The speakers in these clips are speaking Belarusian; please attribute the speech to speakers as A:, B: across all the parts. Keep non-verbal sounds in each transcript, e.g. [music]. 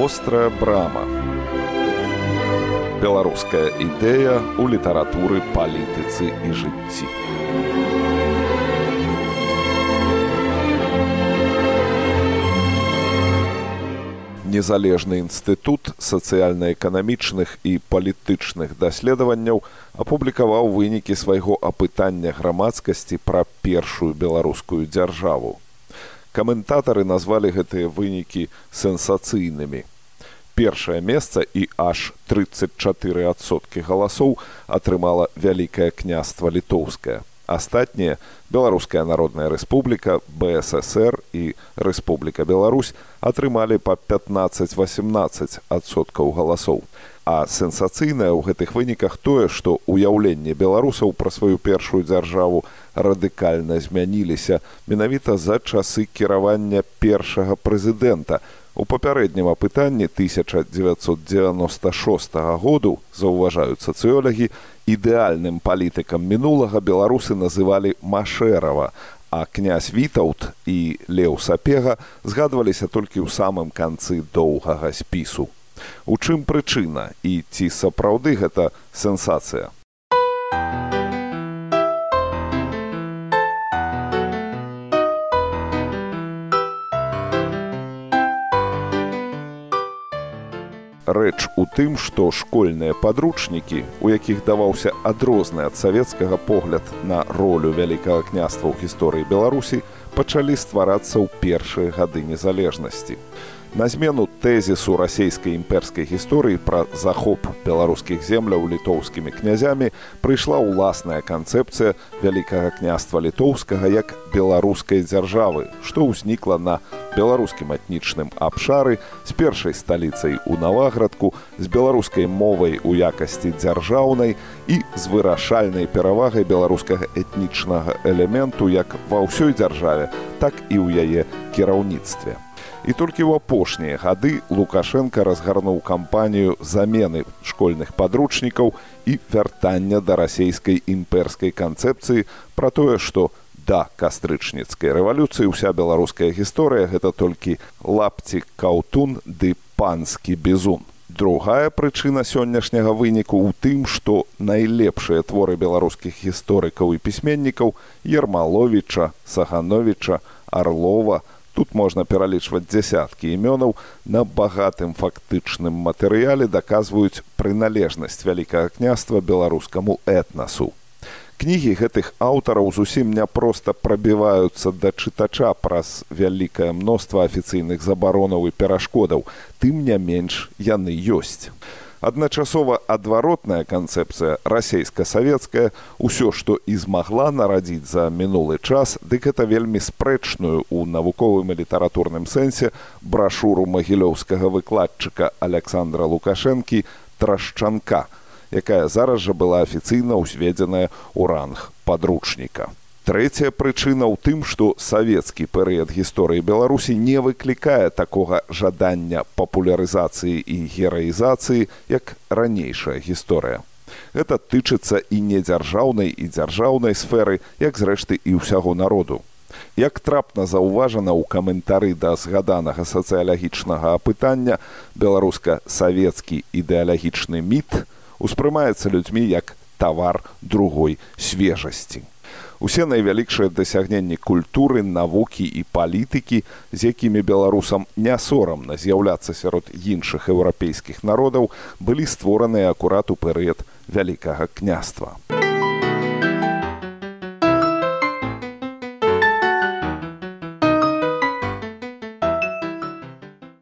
A: вострая брама. Беларуская ідэя ў літаратуры палітыцы і жыцці. Незалежны інстытут сацыяльна-эканамічных і палітычных даследаванняў апублікаваў вынікі свайго апытання грамадскасці пра першую беларускую дзяржаву каментатары назвалі гэтыя вынікі сенсацыйнымі. Першае месца і аж 34соткі галасоў атрымала вялікае княства літоўскае. Астатнія Беларуская народная рэспубліка, БССР і Рэспубліка Беларусь атрымалі па 15-18 адсоткаў галасоў. А сенсацыйнае ў гэтых выніках тое, што ўяўленне беларусаў пра сваю першую дзяржаву радыкальна змяніліся менавіта за часы кіравання першага прэзідэнта. У папярэднім апытанні 1996 году заўважаюць сацыёлагі ідэальным палітыкам мінулага беларусы называлі машэрава, а князь вітаўт і леў сапега згадваліся толькі ў самым канцы доўгага спісу. У чым прычына і ці сапраўды гэта сенсацыя? Рэч у тым, што школьныя падручнікі, у якіх даваўся адрозны ад савецкага погляд на ролю вялікага княства ў гісторыі Беларусі, пачалі стварацца ў першыя гады незалежнасці. На змену тэзісу расійскай імперскай гісторыі пра захоп беларускіх земляў літоўскімі князямі прыйшла ўласная канцэпцыя вялікага княства літоўскага як беларускай дзяржавы, што ўзнікла на беларускім этнічным абшары з першай сталіцай у наваградку з беларускай мовай у якасці дзяржаўнай і з вырашальнай перавагай беларускага этнічнага элементу як ва ўсёй дзяржаве, так і ў яе кіраўніцтве. І толькі ў апошнія гады Лукашенко разгарнуў кампанію замены школьных падручнікаў і вяртання да расійскай імперскай канцэпцыі пра тое, што да кастрычніцкай рэвалюцыі ўся беларуская гісторыя гэта толькі лапці каўтун ды панскі бізун. Другая прычына сённяшняга выніку ў тым, што найлепшыя творы беларускіх гісторыкаў і пісьменнікаў Ермаловіча, Сахановіча, Арлова, Тут можна пералічваць дзясяткі імёнаў на багатым фактычным матэрыяле даказваюць прыналежнасць вялікага княства беларускаму этнасу. Кнігі гэтых аўтараў зусім няпроста прабіваюцца да чытача праз вялікае мноства афіцыйных забаронаў і перашкодаў, тым не менш яны ёсць адначасова адваротная канцэпцыя расійска-савецкая ўсё што і змагла нарадзіць за мінулы час дык гэта вельмі спрэчную ў навуковым і літаратурным сэнсе брашуру магілёўскага выкладчыка александра лукашэнкі трашчанка якая зараз жа была афіцыйна ўзведзеная ў ранг падручніка Трэцяя прычына ў тым, што савецкі перыяд гісторыі Беларусі не выклікае такога жадання папулярызацыі і гераізацыі, як ранейшая гісторыя. Гэта тычыцца і недзяржаўнай і дзяржаўнай сферы, як зрэшты і ўсяго народу. Як трапна заўважана ў каментары да згаданага сацыялагічнага апытання, беларуска-савецкі ідэалагічны міт успрымаецца людзьмі як тавар другой свежасці усе найвялікшыя дасягненні культуры навукі і палітыкі з якімі беларусам не сорамна з'яўляцца сярод іншых еўрапейскіх народаў былі створаныя акурат у перыяд вялікага княства.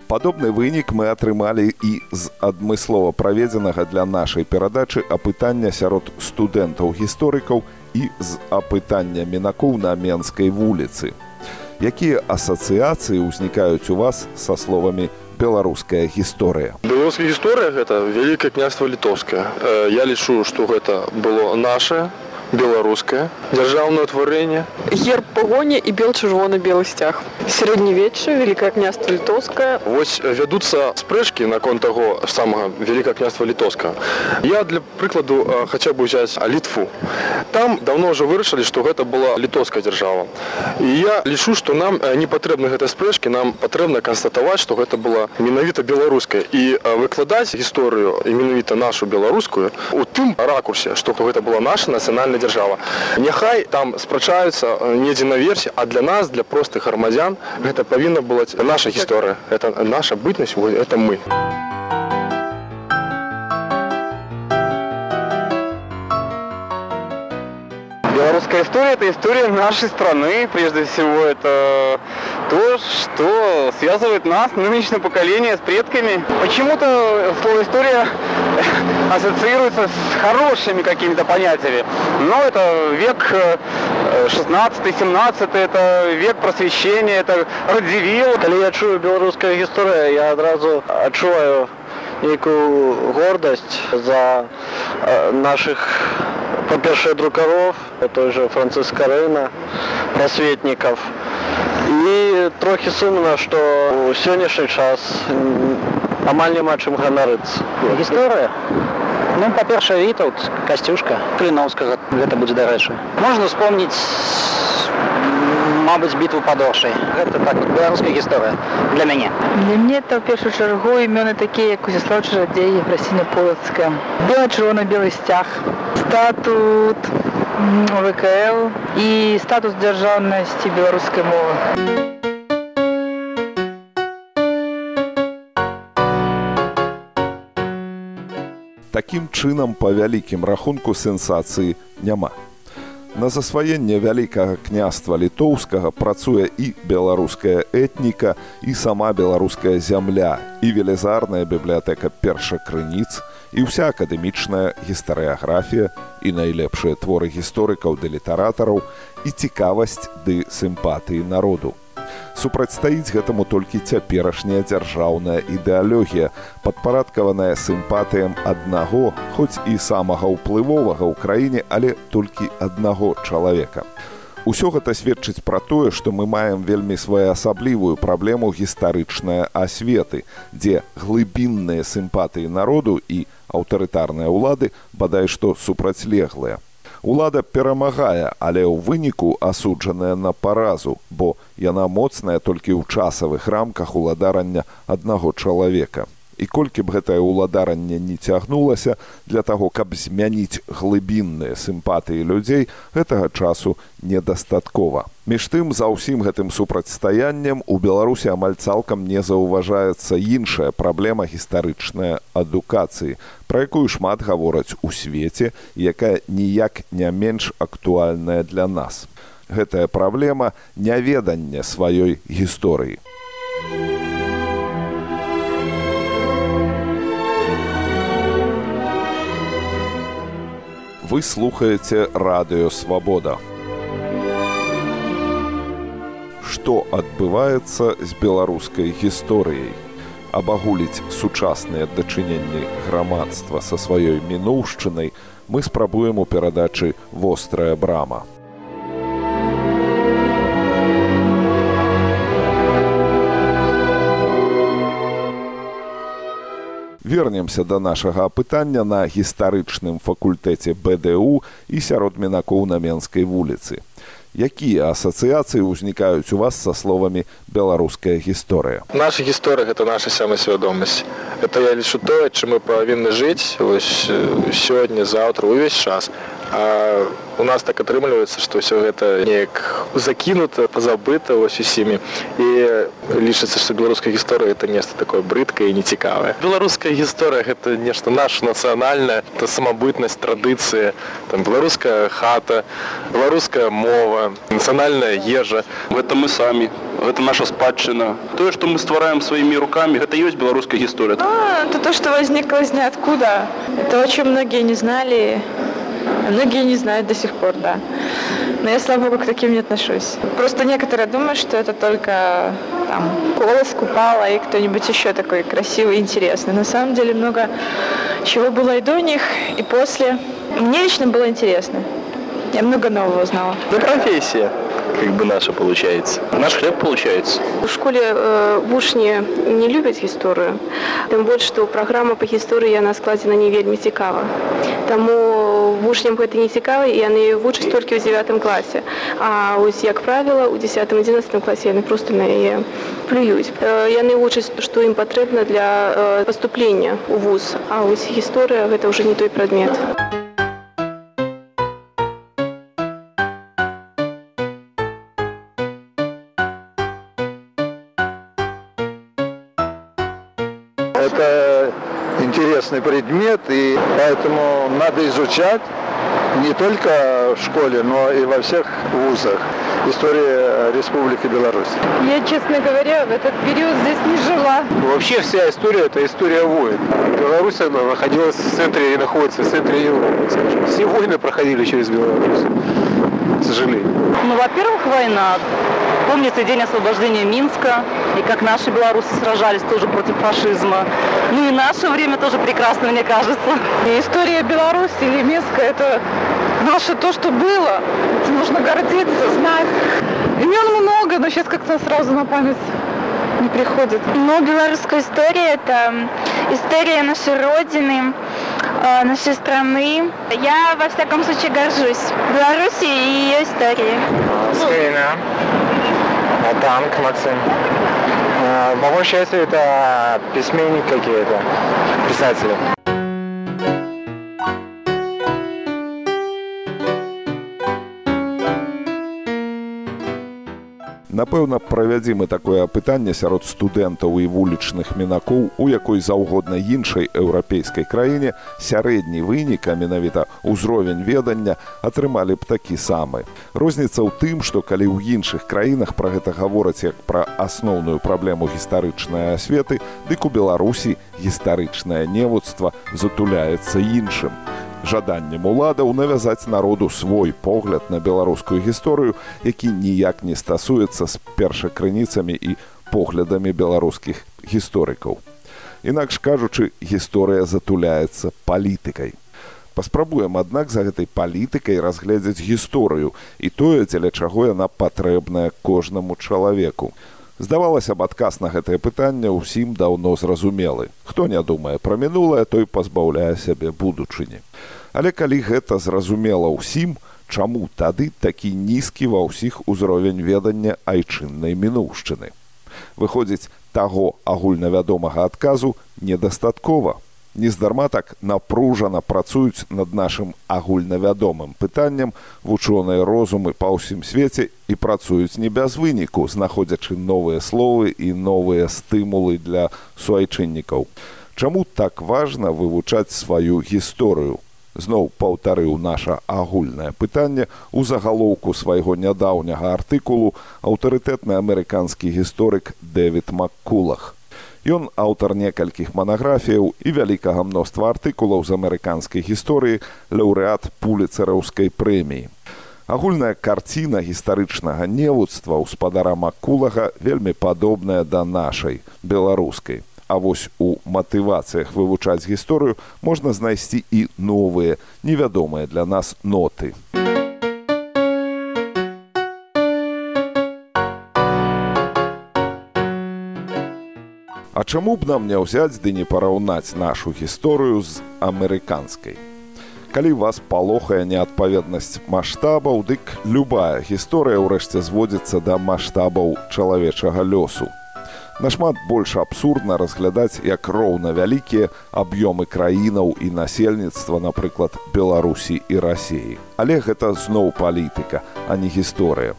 A: Падобны вынік мы атрымалі і з адмыслова праведзенага для нашай перадачы апытання сярод студэнтаў гісторыкаў і і з апытання мінакоў на менскай вуліцы. Якія асацыяцыі ўзнікаюць у вас са словамі беларуская гісторыя.
B: Беларуская гісторыя гэта вялікае княства літоўскае. Я лічу, што гэта было наше беларускае дзяржаўнае ўтварэнне
C: герб пагоня і бел чырвоны белы сцяг сярэднявечча великае княства літоўскае
B: вось вядуцца спрэчкі наконт таго самага великае княства літоўска я для прыкладу хаця бы ўзяць літву. Там давно ўжо вырашылі што гэта была літоўская дзяржава. І я лічу што нам не патрэбны гэтай спрэчкі нам патрэбна канстатаваць што гэта была менавіта беларуская. І выкладаць гісторыю і менавіта нашу беларускую у тым ракурсе што гэта была наша нацыянальная дзяржава няхай там спрачаюцца недзе наверсе а для нас для простых грамадзян гэта павінна была наша гісторыя это наша бытнасць это мы
D: белорусская история это история нашей страны. Прежде всего это то что связывает нас нынешнее поколение с предками. Почему-то слово история [laughs] ассоциируется с хорошими какими-то понятиями. Но это век 16 17 это век просвещения это радзівіл
E: калі я чую беларуская гісторыя я адразу адчуваю нейкую гордасць за наших по-першае друкаров той же францыска рына просветніков і трохі сумна што ў сённяшні час амаль няма чым ганарыцца
F: гісторыя ну па-першае вітаут касцюшка кліноўскага гэта будзе дарэчы можна вспомніць мабыць бітву падошай гэта так беларуская гісторыя для мяне
G: для мне это ў першую чаргу імёны такія як узяслав чарадзеі расіна полацкая бела чырвона белы сцяг статут ВКЛ і статус дзяржаўнасці беларускай мовы.
A: Такім чынам па вялікім рахунку сенсацыі няма. На засваенне вялікага княства літоўскага працуе і беларуская этніка і сама беларуская зямля і велізарная бібліятэка першакрыніц, і ўся акадэмічная гістарыяграфія і найлепшыя творы гісторыкаў ды літаратараў і цікавасць ды сімпатыі народу. Супрацьстаіць гэтаму толькі цяперашняя дзяржаўная ідэалогія, падпарадкаваная сімпатыям аднаго, хоць і самага ўплывовага ў краіне, але толькі аднаго чалавека. Усё гэта сведчыць пра тое, што мы маем вельмі своеасаблівую праблему гістарычнай асветы, дзе глыбінныя сімпатыі народу і аўтарытарныя ўлады бадай што супрацьлеглыя. Улада перамагае, але ў выніку асуджаная на паразу, бо яна моцная толькі ў часавых рамках уладарання аднаго чалавека і колькі б гэтае ўладаранне не цягнулася для таго каб змяніць глыбінныя сімпатыі людзей гэтага часу недастаткова. Між тым за ўсім гэтым супрацьстаяннем у беларусі амаль цалкам не заўважаецца іншая праблема гістарычная адукацыі пра якую шмат гавораць у свеце якая ніяк не менш актуальная для нас. Гэтая праблема няведання сваёй гісторыі Вы слухаеце радыё свабода. Што адбываецца з беларускай гісторыяй? Абагуліць сучасныя дачыненні грамадства са сваёй мінуўшчынай мы спрабуем у перадачы вострая брама. Вернемся да нашага апытання на гістарычным факультэце бДУ і сярод мінакоў на менскай вуліцы. Якія асацыяцыі ўзнікаюць у вас са словамі беларуская гісторыя?
B: Наша гісторыя гэта наша самасвядомасць. Это я лічу тое, чым мы павінны жыць сёння, заўтра увесь час. А у нас так атрымліваецца што ўсё гэта неяк закінута пазабыта вось усімі. І лічыцца што беларуская гісторыя это нешта такое брыдкае і нецікавае. Беларуская гісторыя гэта нешта наша нацыянальная. Это самабытнасць традыцыі. Там беларуская хата беларуская мова нацыянальная ежа.
H: Гэта мы самі. Это наша спадчына. Тое што мы ствараем сваімі руками гэта ёсць беларуская гісторыя.
G: А, это то что возникло из ниоткуда. Это очень многие не знали Многие не знают до сих пор, да. Но я, слава богу, к таким не отношусь. Просто некоторые думают, что это только там голос купала и кто-нибудь еще такой красивый и интересный. На самом деле много чего было и до них, и после. Мне лично было интересно. Я много нового узнала.
H: Да профессия как бы наша получается. Наш хлеб получается.
C: В школе э, вучні не любят гісторыю. Тым больш, што праграма па гісторыі яна складзена не вельмі цікава. Таму вучням гэта не цікава і яны вучаць толькі ў 9 класе. А ось як правіла, у 10-11 класе яны проста на яе плююць. Э, яны вучаць, што ім патрэбна для э, паступлення ў вуз. А ось гісторыя гэта ўжо не той прадмет.
I: Это интересный предмет, и поэтому надо изучать не только в школе, но и во всех вузах история Республики Беларусь.
G: Я, честно говоря, в этот период здесь не жила.
D: Вообще вся история – это история войн. Беларусь она находилась в центре и находится в центре Европы. скажем. Все войны проходили через Беларусь, к сожалению.
J: Ну, во-первых, война. Помнится день освобождения Минска, и как наши белорусы сражались тоже против фашизма. Ну и наше время тоже прекрасно, мне кажется.
G: И история Беларуси или Минска – это наше то, что было. Этим нужно гордиться, знать. Имен много, но сейчас как-то сразу на память не приходит.
K: Ну, белорусская история – это история нашей Родины, э, нашей страны. Я, во всяком случае, горжусь Беларусью и ее историей.
D: Скорина, танк Максим. По большей части это письменник какие-то, писатели.
A: Напэўна, правядзім і такое апытанне сярод студэнтаў і вулічных мінакоў у якой заўгодна іншай еўрапейскай краіне сярэдні вынік, а менавіта ўзровень ведання атрымалі б такі самы. Розніца ў тым, што калі ў іншых краінах пра гэта гавораць як пра асноўную праблему гістарычнай асветы, дык у Беларусі гістарычнае невуцтва затуляецца іншым жаданнем уладаў навязаць народу свой погляд на беларускую гісторыю, які ніяк не стасуецца з першакрыніцамі і поглядамі беларускіх гісторыкаў. Інакш кажучы, гісторыя затуляецца палітыкай. Паспрабуем, аднак за гэтай палітыкай разгледзець гісторыю і тое, дзеля чаго яна патрэбная кожнаму чалавеку. Здавалася б, адказ на гэтае пытанне ўсім даўно зразумелы. Хто не думае пра мінулае, той пазбаўляе сябе будучыні. Але калі гэта зразумела ўсім, чаму тады такі нізкі ва ўсіх узровень ведання айчыннай мінуўшчыны. Выходзіць, таго агульнавядомага адказу недастаткова. Нездарма так напружана працуюць над нашым агульнавядомым пытанням вучоныя розумы па ўсім свеце і працуюць не без выніку, знаходзячы новыя словы і новыя стымулы для суайчыннікаў. Чаму так важна вывучаць сваю гісторыю? Зноў паўтарыў наша агульнае пытанне ў загалоўку свайго нядаўняга артыкулу аўтарытэтны амерыканскі гісторык Дэвід Маккулах. Ён аўтар некалькіх манаграфіяў і вялікага мноства артыкулаў з амерыканскай гісторыі лаўрэат пуліцараўскай прэміі. Агульная карціна гістарычнага невуцтва ў спадара Маккулага вельмі падобная да нашай беларускай. А вось у матывацыях вывучаць гісторыю можна знайсці і новыя, невядомыя для нас ноты. А чаму б нам не ўзяць ды не параўнаць нашу гісторыю з амерыканскай? Калі вас палохае неадпаведнасць маштабаў, дык любая гісторыя ўрэшце зводзіцца да маштабаў чалавечага лёсу. Нашмат больш абсурдна разглядаць як роўна вялікія аб'ёмы краінаў і насельніцтва, напрыклад, Беларусі і рассіі. Але гэта зноў палітыка, а не гісторыя.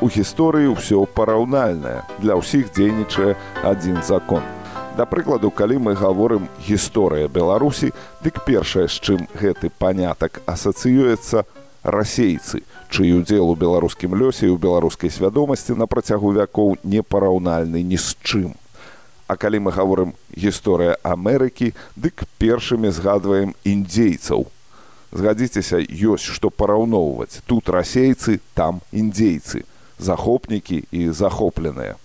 A: У гісторыі ўсё параўнальнае. Для ўсіх дзейнічае адзін закон. Да прыкладу, калі мы гаворым гісторыя Беларусі, дык першае, з чым гэты панятак асацыюецца расейцы, чый удзел у беларускім лёсе і ў беларускай свядомасці на працягу вякоў непараўнальны ні з чым. А калі мы гаворым гісторыя Амерыкі, дык першымі згадваем індзейцаў. Згадзіцеся, ёсць што параўноўваць. Тут расейцы, там індзейцы, захопнікі і захопленыя.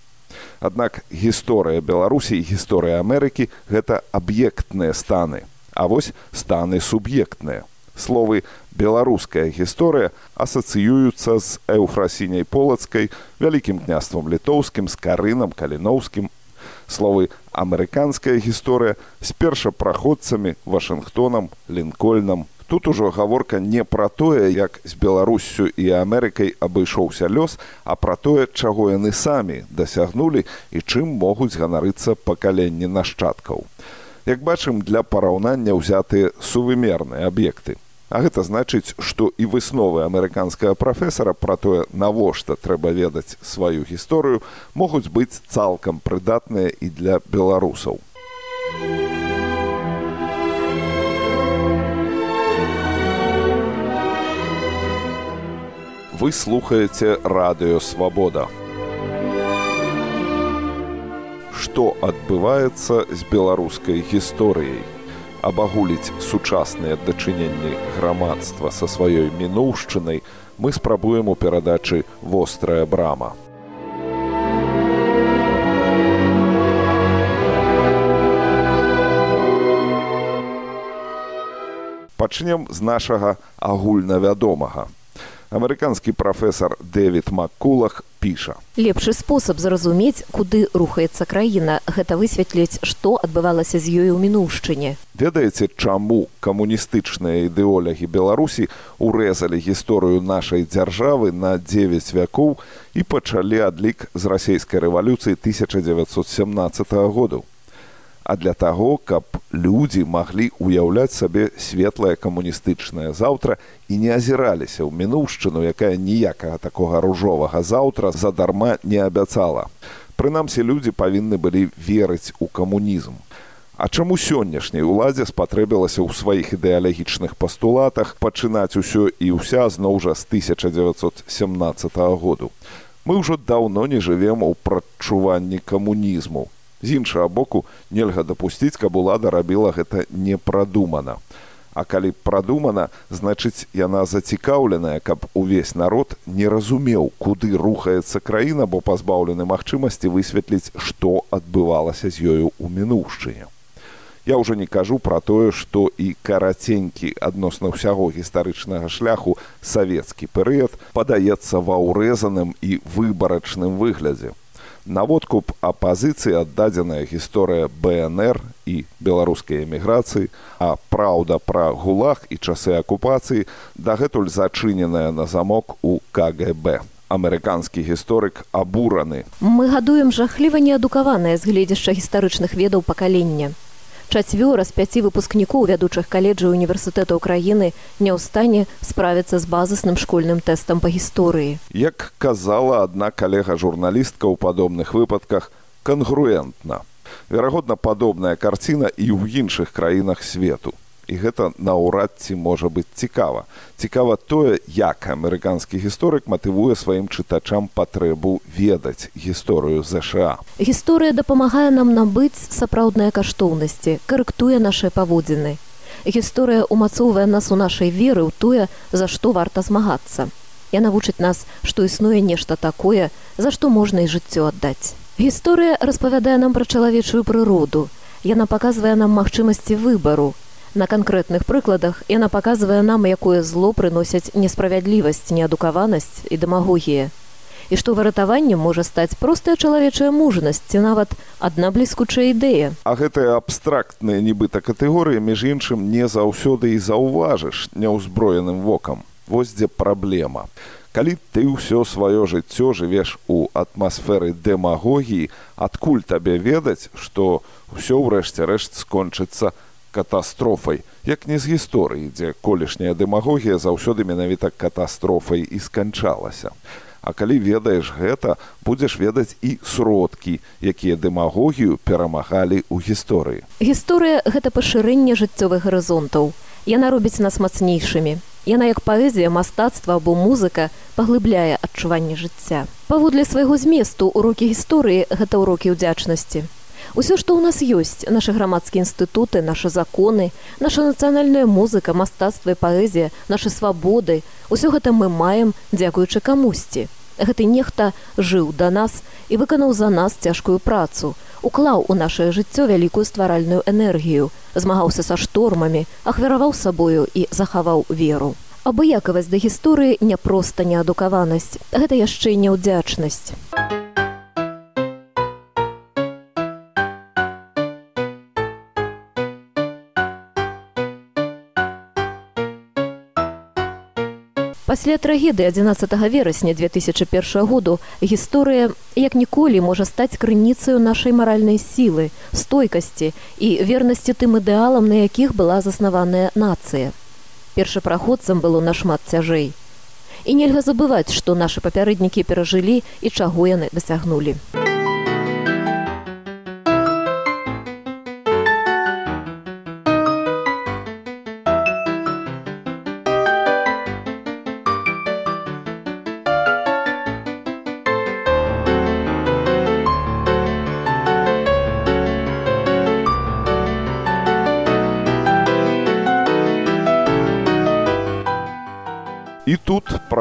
A: Аднак гісторыя Беларусі і гісторыя Амерыкі гэта аб'ектныя станы, а вось станы суб'ектныя. Словы беларуская гісторыя асацыююцца з эўфрасіняй полацкай, вялікім княствам літоўскім з карынам каліноўскім. Словы амерыканская гісторыя з першапраходцамі Вашынгтонам, лінкольнам, Тут ужо гаворка не пра тое, як з Беларуссю і Амерыкай абышоўся лёс, а пра тое, чаго яны самі дасягнулі і чым могуць ганарыцца пакаленні нашчадкаў. Як бачым, для параўнання ўзятыя сувымерныя аб'екты. А гэта значыць, што і высновы амерыканскага прафесара пра тое, навошта трэба ведаць сваю гісторыю, могуць быць цалкам прыдатныя і для беларусаў. Вы слухаеце радыё свабода. Што адбываецца з беларускай гісторыяй? Абагуліць сучасныя дачыненні грамадства са сваёй мінуўшчынай мы спрабуем у перадачы вострая брама. Пачнем з нашага агульнавядомага амерыканскі прафесор дэвид маккулах піша
L: лепшы спосаб зразумець куды рухаецца краіна. Гэта высветліць што адбывалася з ёй у мінуўшчыне.
A: Ведаеце чаму камуністычныя ідэолягі беларусі урэзалі гісторыю нашай дзяржавы на 9 вякоў і пачалі адлік з расійскай рэвалюцыі 1917 году а для таго, каб людзі маглі ўяўляць сабе светлае камуністычнае заўтра і не азіраліся ў мінуўшчыну, якая ніякага такога ружовага заўтра задарма не абяцала. Прынамсі людзі павінны былі верыць у камунізм. А чаму сённяшняй уладзе спатрэбілася ў сваіх ідэалагічных пастулатах пачынаць усё і ўся зноў жа з 1917 году. Мы ўжо даўно не жывем у прадчуванні камунізму з іншага боку нельга дапусціць каб улада рабіла гэта непрадумана. А калі прадумана значыць яна зацікаўленая каб увесь народ не разумеў куды рухаецца краіна бо пазбаўлены магчымасці высветліць што адбывалася з ёю ў мінуўшчыне. Я ўжо не кажу пра тое, што і караценькі адносна ўсяго гістарычнага шляху савецкі перыяд падаецца ва ўрэзаным і выбарачным выглядзе наводку б апазіцыі аддадзеная гісторыя бнр і беларускай эміграцыі а праўда пра гулах і часы акупацыі дагэтуль зачыненая на замок у кгб амерыканскі гісторык абураны.
L: Мы гадуем жахліва неадукаванае з гледзяшча гістарычных ведаў пакалення чацвёра з пяці выпускнікоў вядучых каледжаў універсітэтаў краіны не ў стане справіцца з базасным школьным тэстам па гісторыі.
A: Як казала адна калега журналістка ў падобных выпадках кангруентна. Верагодна, падобная карціна і ў іншых краінах свету і гэта наўрад ці можа быць цікава. Цікава тое, як амерыканскі гісторык матывуе сваім чытачам патрэбу ведаць гісторыю ЗША.
L: Гісторыя дапамагае нам набыць сапраўдныя каштоўнасці, карэктуе нашыя паводзіны. Гісторыя ўмацоўвае нас у нашай веры ў тое, за што варта змагацца. Яна вучыць нас, што існуе нешта такое, за што можна і жыццё аддаць. Гісторыя распавядае нам пра чалавечую прыроду. Яна паказвае нам магчымасці выбару, На канкрэтных прыкладах яна паказвае нам, якое зло прыносяць несправядлівасць, неадукаванасць і дэмагогія. І што выратаваннем можа стаць простая чалавечая мужнасць ці нават адна бліскучая ідэя.
A: А гэтыя абстрактныя нібыта катэгорыі між іншым не заўсёды і заўважыш няўзброеным вокам. Вось дзе праблема. Калі ты ўсё сваё жыццё жывеш у атмасферы дэмагогіі, адкуль табе ведаць, што ўсё ўрэшце рэшт скончыцца катастрофай як не з гісторыі дзе колішняя дэмагогія заўсёды менавіта катастрофай і сканчалася. А калі ведаеш гэта будзеш ведаць і сродкі якія дэмагогію перамагалі ў гісторыі.
L: Гісторыя гэта пашырэнне жыццёвых гарызонтаў. Яна робіць нас мацнейшымі. Яна як паэзія мастацтва або музыка паглыбляе адчуванне жыцця. Паводле свайго зместу урокі гісторыі гэта ўрокі ўдзячнасці Усё, што ў нас ёсць нашы грамадскія інстытуты, нашы законы, наша нацыянальная музыка, мастацтва і паэзія, нашы свабоды, усё гэта мы маем дзякуючы камусьці. Гэты нехта жыў да нас і выканаў за нас цяжкую працу. уклаў у нашае жыццё вялікую стваральную энергію, змагаўся са штормамі, ахвяраваў сабою і захаваў веру. Абыякавасць да гісторыі не проста неадукаванасць, гэта яшчэ і няўдзячнасць. Пасля трагедыі 11 верасня 2001 году гісторыя як ніколі можа стаць крыніцаю нашай маральнай сілы, стойкасці і вернасці тым ідэалам, на якіх была заснаваная нацыя. Першапраходцам было нашмат цяжэй. І нельга забываць, што нашы папярэднікі перажылі і чаго яны дасягнулі.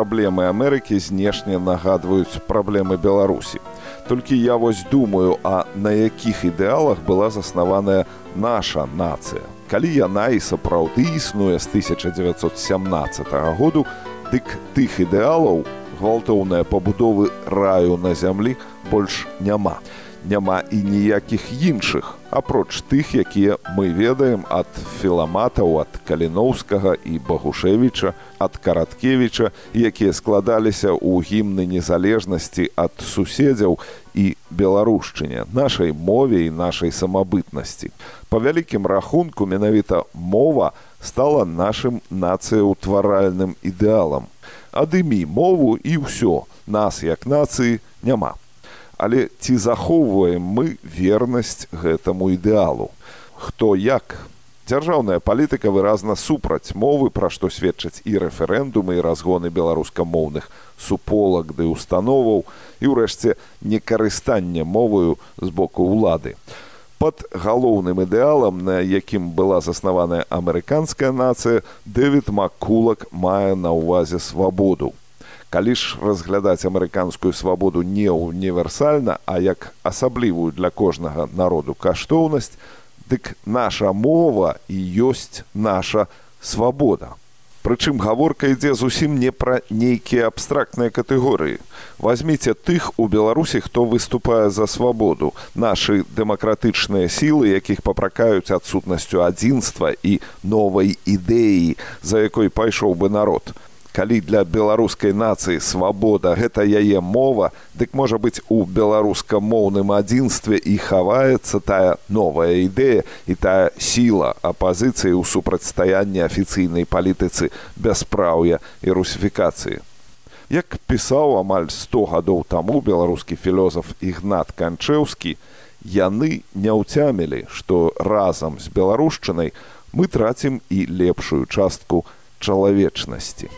A: Праблемы Амерыкі знешне нагадваюць праблемы Беларусі. Толькі я вось думаю, а на якіх ідэалах была заснаваная наша нацыя. Калі яна і сапраўды існуе з 1917 году, дык тых ідэалаў гвалтоўныя пабудовы раю на зямлі больш няма няма і ніякіх іншых апроч тых якія мы ведаем ад філаматаў ад каліноўскага і багушевіча ад караткевіча якія складаліся ў гімны незалежнасці ад суседзяў і беларушчыне нашай мове і нашай самабытнасці. Па вялікім рахунку менавіта мова стала нашым нацыяўтваральным ідэалам. Адымі мову і ўсё нас як нацыі няма але ці захоўваем мы вернасць гэтаму ідэалу? Хто як? Дзяржаўная палітыка выразна супраць мовы пра што сведчаць і рэферэндумы і разгоны беларускамоўных суполак ды установаў і ўрэшце некарыстанне моваю з боку ўлады. Под галоўным ідэалам на якім была заснаваная амерыканская нацыя дэвід маккулак мае на ўвазе свабоду калі ж разглядаць амерыканскую свабоду не універсальна а як асаблівую для кожнага народу каштоўнасць дык наша мова і ёсць наша свабода. Прычым гаворка ідзе зусім не пра нейкія абстрактныя катэгорыі. Возьміце тых у беларусі хто выступае за свабоду. Нашы дэмакратычныя сілы якіх папракаюць адсутнасцю адзінства і новай ідэі за якой пайшоў бы народ калі для беларускай нацыі свабода гэта яе мова дык можа быць у беларускамоўным адзінстве і хаваецца тая новая ідэя і тая сіла апазіцыі ў супрацьстаянні афіцыйнай палітыцы бяспраўя і русіфікацыі як пісаў амаль 100 гадоў таму беларускі філёзаф ігнат канчэўскі яны не ўцямілі што разам з беларушчынай мы трацім і лепшую частку чалавечнасці.